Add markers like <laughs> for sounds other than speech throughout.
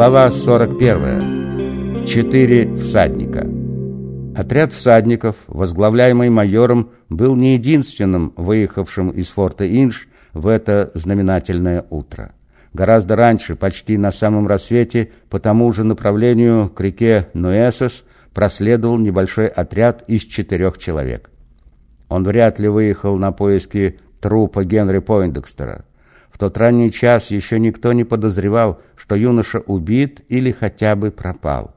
Глава 41. Четыре всадника. Отряд всадников, возглавляемый майором, был не единственным выехавшим из форта Инш в это знаменательное утро. Гораздо раньше, почти на самом рассвете, по тому же направлению к реке Нуэсос проследовал небольшой отряд из четырех человек. Он вряд ли выехал на поиски трупа Генри Пойндекстера тот ранний час еще никто не подозревал, что юноша убит или хотя бы пропал.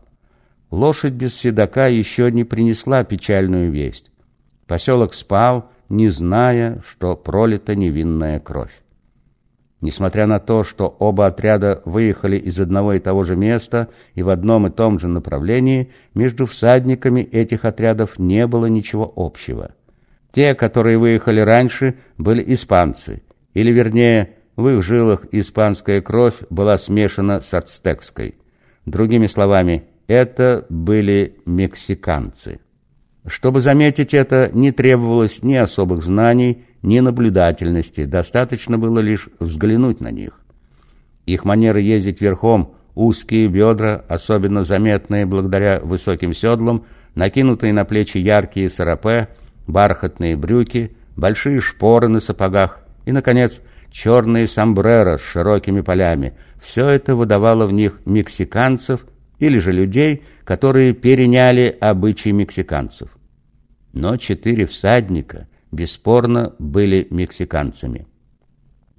Лошадь без седока еще не принесла печальную весть. Поселок спал, не зная, что пролита невинная кровь. Несмотря на то, что оба отряда выехали из одного и того же места и в одном и том же направлении, между всадниками этих отрядов не было ничего общего. Те, которые выехали раньше, были испанцы, или, вернее, в их жилах испанская кровь была смешана с ацтекской. Другими словами, это были мексиканцы. Чтобы заметить это, не требовалось ни особых знаний, ни наблюдательности, достаточно было лишь взглянуть на них. Их манеры ездить верхом, узкие бедра, особенно заметные благодаря высоким седлам, накинутые на плечи яркие сарапе, бархатные брюки, большие шпоры на сапогах и, наконец, черные сомбреро с широкими полями. Все это выдавало в них мексиканцев или же людей, которые переняли обычаи мексиканцев. Но четыре всадника бесспорно были мексиканцами.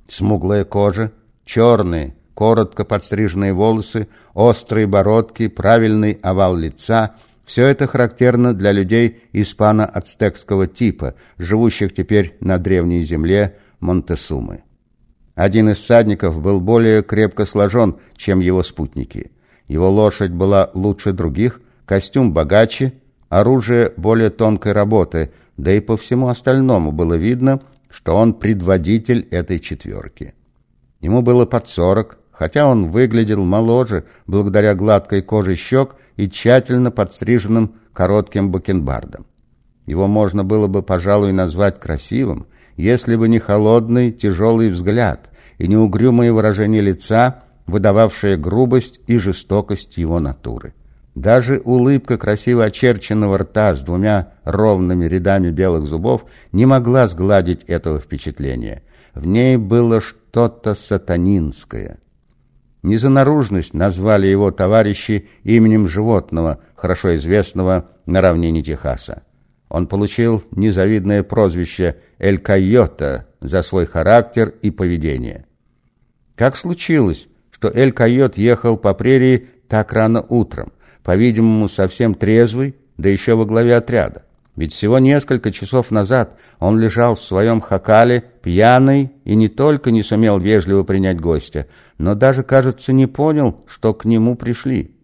Смуглая кожа, черные, коротко подстриженные волосы, острые бородки, правильный овал лица – все это характерно для людей испано-ацтекского типа, живущих теперь на древней земле Монтесумы. Один из всадников был более крепко сложен, чем его спутники. Его лошадь была лучше других, костюм богаче, оружие более тонкой работы, да и по всему остальному было видно, что он предводитель этой четверки. Ему было под сорок, хотя он выглядел моложе благодаря гладкой коже щек и тщательно подстриженным коротким бакенбардом. Его можно было бы, пожалуй, назвать красивым, если бы не холодный, тяжелый взгляд и не угрюмое выражение лица, выдававшее грубость и жестокость его натуры. Даже улыбка красиво очерченного рта с двумя ровными рядами белых зубов не могла сгладить этого впечатления. В ней было что-то сатанинское. Не за наружность назвали его товарищи именем животного, хорошо известного на равнине Техаса. Он получил незавидное прозвище «Эль Койота» за свой характер и поведение. Как случилось, что Эль Койот ехал по прерии так рано утром, по-видимому, совсем трезвый, да еще во главе отряда? Ведь всего несколько часов назад он лежал в своем хакале, пьяный, и не только не сумел вежливо принять гостя, но даже, кажется, не понял, что к нему пришли.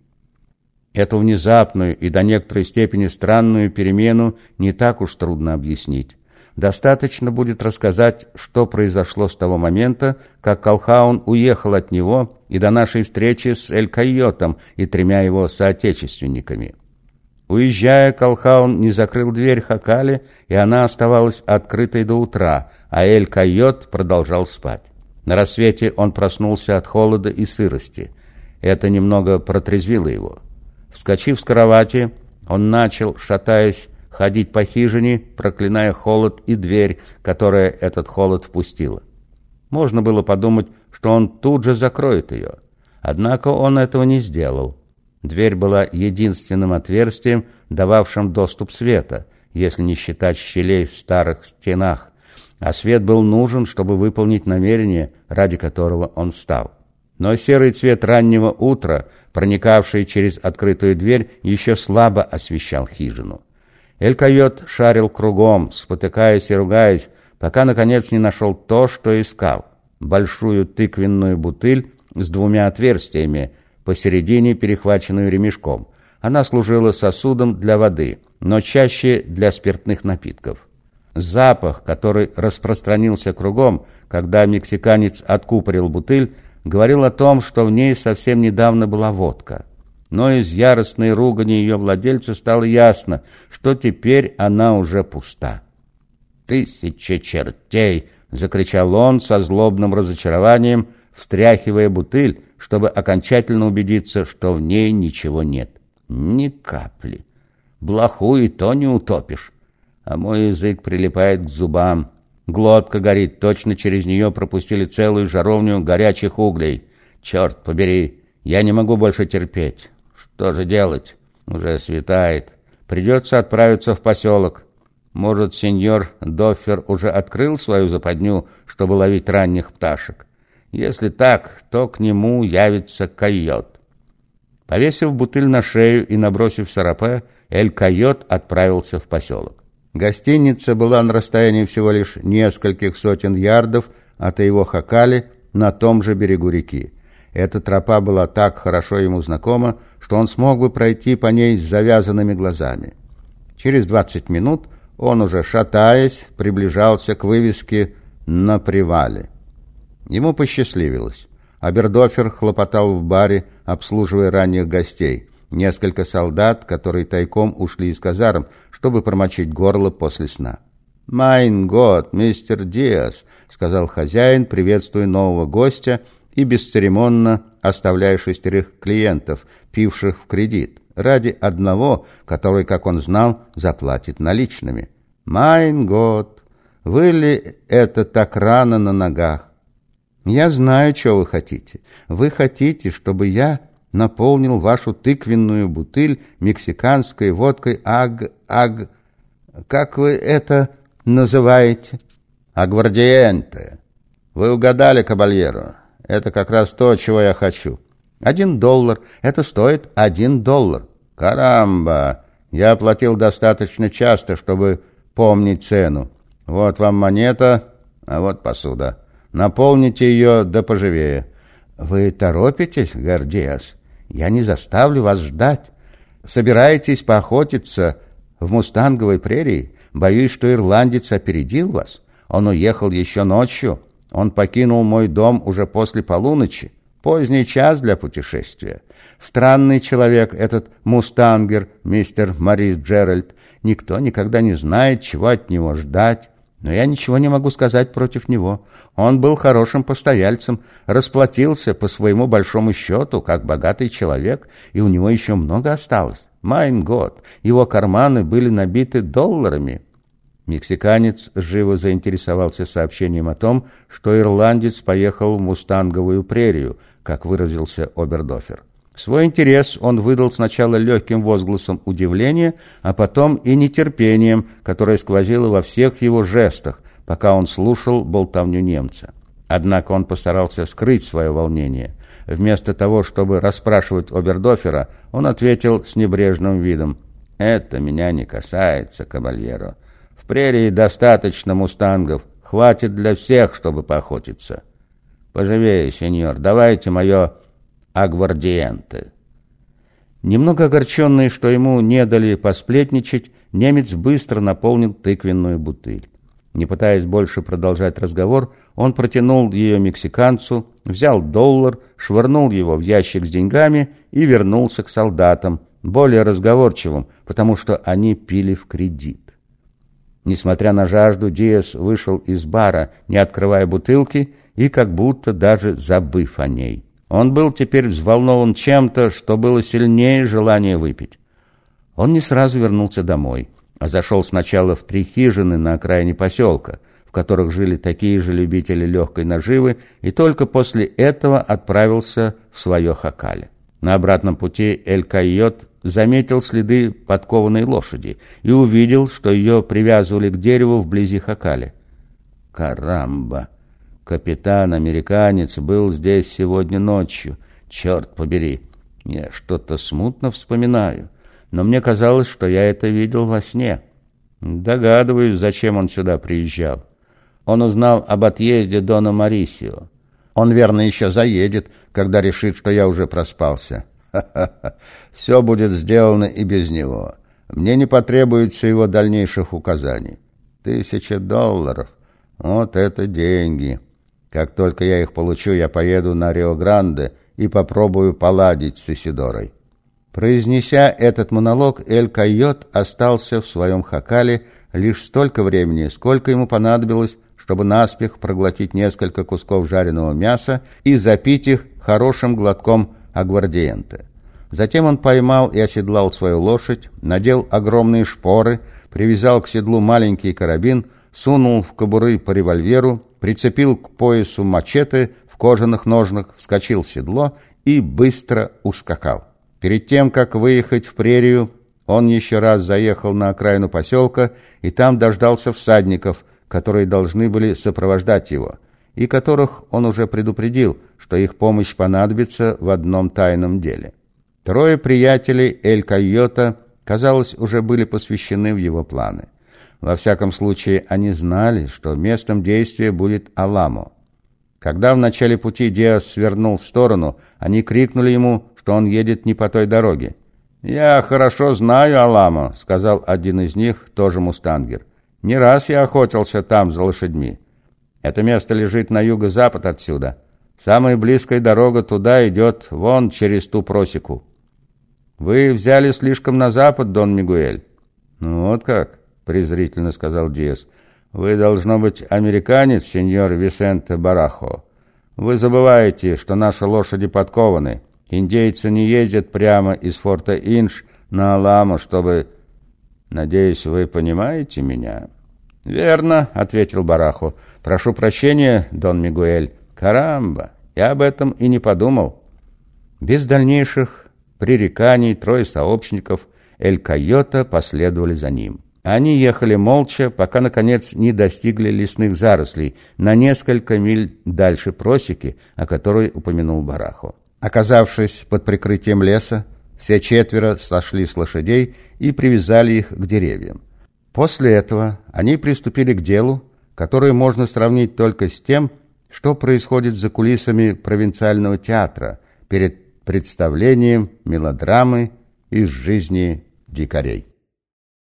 Эту внезапную и до некоторой степени странную перемену не так уж трудно объяснить. Достаточно будет рассказать, что произошло с того момента, как Колхаун уехал от него и до нашей встречи с Эль-Койотом и тремя его соотечественниками. Уезжая, Колхаун не закрыл дверь Хакали, и она оставалась открытой до утра, а Эль-Койот продолжал спать. На рассвете он проснулся от холода и сырости. Это немного протрезвило его. Вскочив с кровати, он начал, шатаясь, ходить по хижине, проклиная холод и дверь, которая этот холод впустила. Можно было подумать, что он тут же закроет ее. Однако он этого не сделал. Дверь была единственным отверстием, дававшим доступ света, если не считать щелей в старых стенах, а свет был нужен, чтобы выполнить намерение, ради которого он встал. Но серый цвет раннего утра, проникавший через открытую дверь, еще слабо освещал хижину. Эль-Койот шарил кругом, спотыкаясь и ругаясь, пока, наконец, не нашел то, что искал. Большую тыквенную бутыль с двумя отверстиями, посередине перехваченную ремешком. Она служила сосудом для воды, но чаще для спиртных напитков. Запах, который распространился кругом, когда мексиканец откупорил бутыль, говорил о том, что в ней совсем недавно была водка но из яростной ругани ее владельца стало ясно, что теперь она уже пуста. «Тысяча чертей!» — закричал он со злобным разочарованием, встряхивая бутыль, чтобы окончательно убедиться, что в ней ничего нет. Ни капли. Блоху и то не утопишь. А мой язык прилипает к зубам. Глотка горит, точно через нее пропустили целую жаровню горячих углей. Черт побери, я не могу больше терпеть. Что же делать? Уже светает. Придется отправиться в поселок. Может, сеньор Доффер уже открыл свою западню, чтобы ловить ранних пташек? Если так, то к нему явится койот. Повесив бутыль на шею и набросив сарапе, Эль-Койот отправился в поселок. Гостиница была на расстоянии всего лишь нескольких сотен ярдов от его хакали на том же берегу реки. Эта тропа была так хорошо ему знакома, что он смог бы пройти по ней с завязанными глазами. Через двадцать минут он уже, шатаясь, приближался к вывеске «На привале». Ему посчастливилось. Абердофер хлопотал в баре, обслуживая ранних гостей. Несколько солдат, которые тайком ушли из казарм, чтобы промочить горло после сна. «Майн год, мистер Диас», — сказал хозяин, приветствуя нового гостя — и бесцеремонно оставляя шестерых клиентов, пивших в кредит, ради одного, который, как он знал, заплатит наличными. «Майн год! Вы ли это так рано на ногах?» «Я знаю, что вы хотите. Вы хотите, чтобы я наполнил вашу тыквенную бутыль мексиканской водкой аг... аг... Как вы это называете?» «Агвардиенте. Вы угадали, кабальеро. Это как раз то, чего я хочу. Один доллар. Это стоит один доллар. Карамба! Я платил достаточно часто, чтобы помнить цену. Вот вам монета, а вот посуда. Наполните ее да поживее. Вы торопитесь, Гордеас? Я не заставлю вас ждать. Собираетесь поохотиться в мустанговой прерии? Боюсь, что ирландец опередил вас. Он уехал еще ночью. Он покинул мой дом уже после полуночи. Поздний час для путешествия. Странный человек этот мустангер, мистер Морис Джеральд. Никто никогда не знает, чего от него ждать. Но я ничего не могу сказать против него. Он был хорошим постояльцем, расплатился по своему большому счету, как богатый человек, и у него еще много осталось. Майн год, его карманы были набиты долларами. Мексиканец живо заинтересовался сообщением о том, что ирландец поехал в Мустанговую прерию, как выразился Обердофер. Свой интерес он выдал сначала легким возгласом удивления, а потом и нетерпением, которое сквозило во всех его жестах, пока он слушал болтовню немца. Однако он постарался скрыть свое волнение. Вместо того, чтобы расспрашивать Обердофера, он ответил с небрежным видом «Это меня не касается, кабальеро прерии достаточно мустангов. Хватит для всех, чтобы поохотиться. Поживее, сеньор, давайте мое агвардиенте. Немного огорченный, что ему не дали посплетничать, немец быстро наполнил тыквенную бутыль. Не пытаясь больше продолжать разговор, он протянул ее мексиканцу, взял доллар, швырнул его в ящик с деньгами и вернулся к солдатам, более разговорчивым, потому что они пили в кредит. Несмотря на жажду, Диас вышел из бара, не открывая бутылки и как будто даже забыв о ней. Он был теперь взволнован чем-то, что было сильнее желания выпить. Он не сразу вернулся домой, а зашел сначала в три хижины на окраине поселка, в которых жили такие же любители легкой наживы, и только после этого отправился в свое хакале. На обратном пути Эль-Кайот заметил следы подкованной лошади и увидел, что ее привязывали к дереву вблизи Хакали. Карамба! Капитан-американец был здесь сегодня ночью. Черт побери! Я что-то смутно вспоминаю, но мне казалось, что я это видел во сне. Догадываюсь, зачем он сюда приезжал. Он узнал об отъезде Дона Марисио. Он, верно, еще заедет, когда решит, что я уже проспался. <laughs> Ха-ха-ха. Все будет сделано и без него. Мне не потребуется его дальнейших указаний. Тысяча долларов. Вот это деньги. Как только я их получу, я поеду на Рио-Гранде и попробую поладить с Исидорой. Произнеся этот монолог, Эль Койот остался в своем хакале лишь столько времени, сколько ему понадобилось, чтобы наспех проглотить несколько кусков жареного мяса и запить их хорошим глотком агвардиента. Затем он поймал и оседлал свою лошадь, надел огромные шпоры, привязал к седлу маленький карабин, сунул в кобуры по револьверу, прицепил к поясу мачете в кожаных ножнах, вскочил в седло и быстро ускакал. Перед тем, как выехать в прерию, он еще раз заехал на окраину поселка и там дождался всадников, которые должны были сопровождать его, и которых он уже предупредил, что их помощь понадобится в одном тайном деле. Трое приятелей Эль Койота, казалось, уже были посвящены в его планы. Во всяком случае, они знали, что местом действия будет Аламо. Когда в начале пути Диас свернул в сторону, они крикнули ему, что он едет не по той дороге. «Я хорошо знаю Аламо», — сказал один из них, тоже мустангер. «Не раз я охотился там за лошадьми. Это место лежит на юго-запад отсюда. Самая близкая дорога туда идет вон через ту просеку». «Вы взяли слишком на запад, Дон Мигуэль». «Ну вот как», — презрительно сказал Диас. «Вы, должно быть, американец, сеньор Висенте Барахо. Вы забываете, что наши лошади подкованы». Индейцы не ездят прямо из форта Инш на Аламу, чтобы... Надеюсь, вы понимаете меня?» «Верно», — ответил Бараху. «Прошу прощения, Дон Мигуэль. Карамба, я об этом и не подумал». Без дальнейших пререканий трое сообщников Эль Койота последовали за ним. Они ехали молча, пока, наконец, не достигли лесных зарослей на несколько миль дальше просеки, о которой упомянул Бараху. Оказавшись под прикрытием леса, все четверо сошли с лошадей и привязали их к деревьям. После этого они приступили к делу, которое можно сравнить только с тем, что происходит за кулисами провинциального театра перед представлением мелодрамы из жизни дикарей.